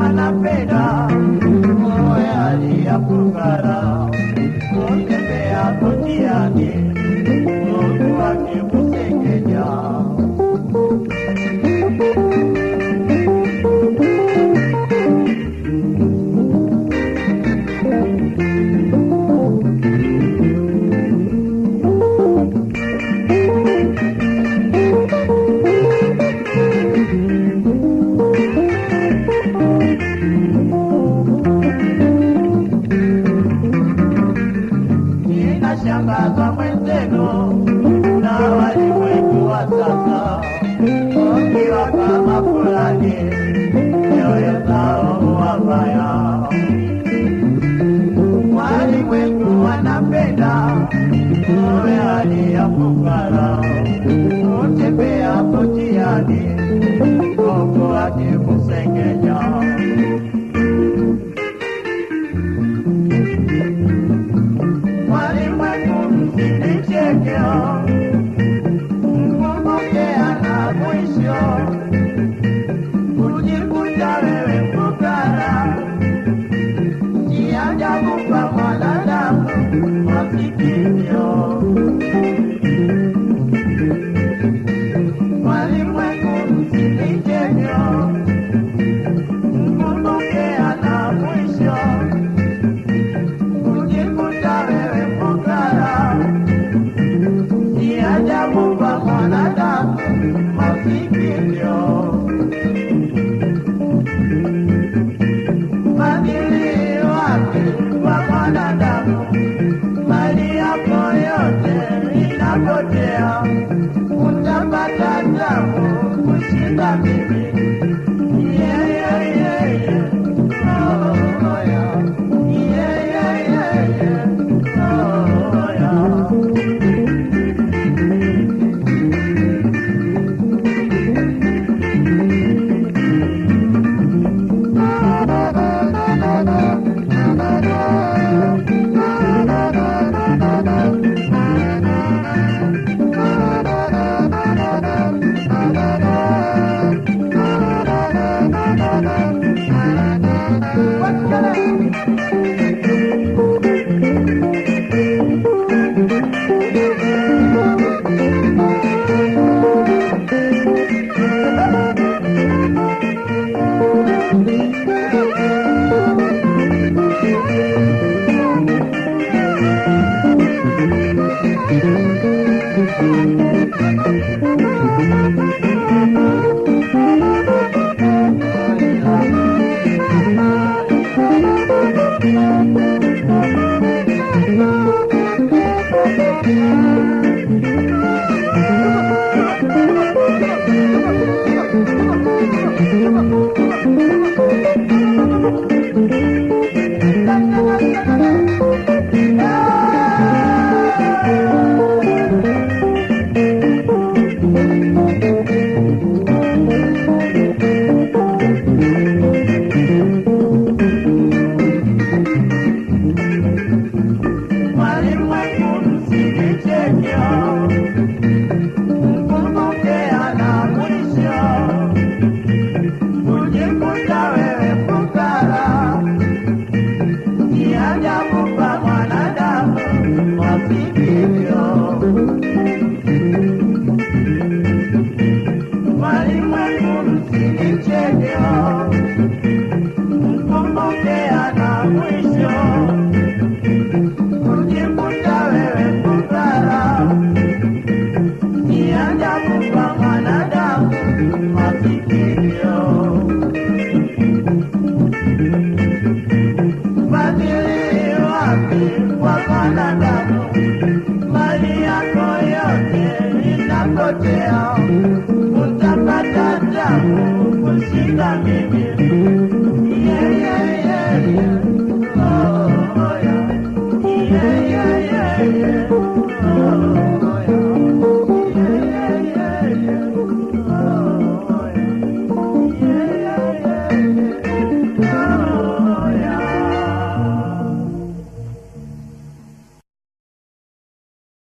wanapenda na mwenzenu na walimwengu wa sasa. Wakiwa kama fulani nyoyo zao wabaya. Walimwengu wanapenda wewe ya fukara, utembea potiani okoaje kusenge Walimwengu inapotea, utapata tabu kushinda mimi.